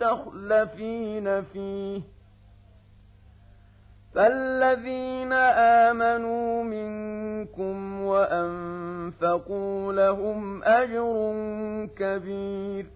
مستخلفين فيه. فالذين آمنوا منكم وأنفقوا لهم أجر كبير.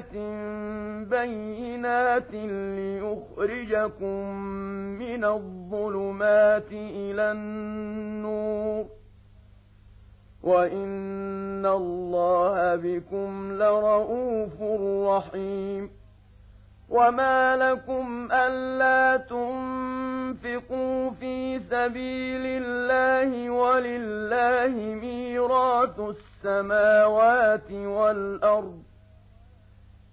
آيات بينات ليخرجكم من الظلمات إلى النور. وإن الله بكم لرؤوف رحيم. وما لكم ألا تنفقوا في سبيل الله ولله ميراث السماوات والأرض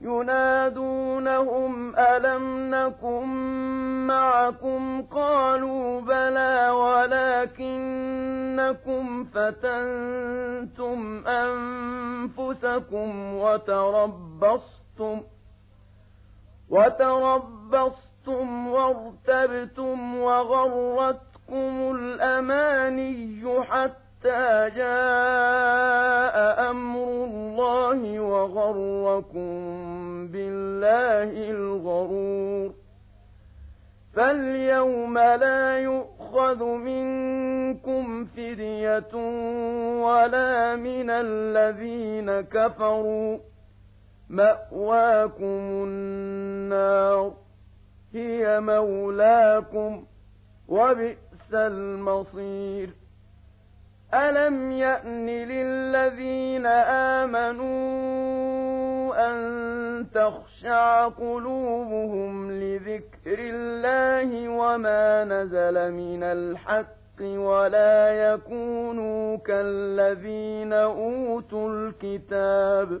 ينادونهم ألم نكن معكم؟ قالوا بلى ولكنكم فتنتم أنفسكم وتربصتم وتربصتم وارتبتم وغرتكم الأماني حتى جاء أمر الله وغركم بالله الغرور فاليوم لا يؤخذ منكم فدية ولا من الذين كفروا مأواكم النار هي مولاكم وبئس المصير ألم يأن للذين آمنوا أن تخشع قلوبهم لذكر الله وما نزل من الحق ولا يكونوا كالذين أوتوا الكتاب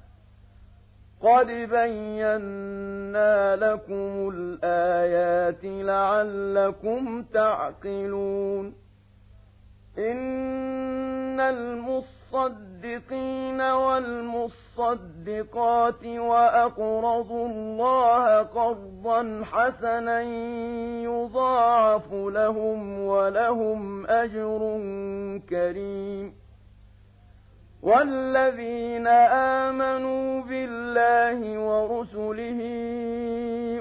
قد بينا لكم الآيات لعلكم تعقلون إن المصدقين والمصدقات وأقرضوا الله قرضا حسنا يضاعف لهم ولهم أجر كريم والذين آمنوا بالله ورسله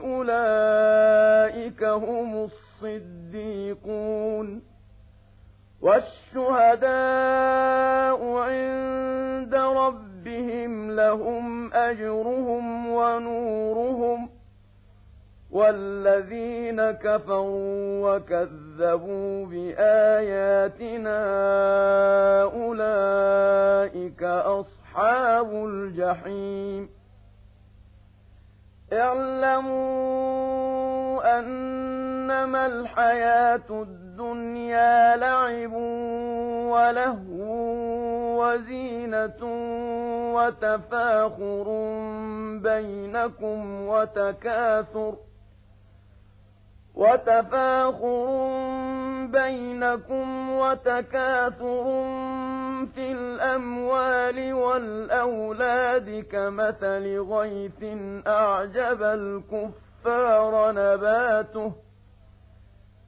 أولئك هم الصديقون والشهداء عند ربهم لهم أجرهم ونورهم والذين كفروا وكذبوا بآياتنا أولئك أصحاب الجحيم الحياة الدنيا لعب ولهو وزينة وتفاخر بينكم وتكاثر وتفاخر بينكم وتكاثر في الأموال والأولاد كمثل غيث أعجب الكفار نباته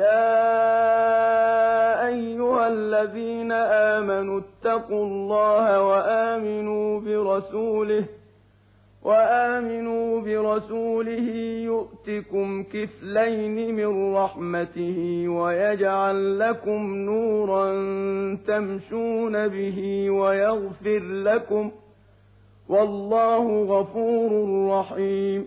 يا أيها الذين آمنوا اتقوا الله وآمنوا برسوله وآمنوا برسوله يؤتكم كفلين من رحمته ويجعل لكم نورا تمشون به ويغفر لكم والله غفور رحيم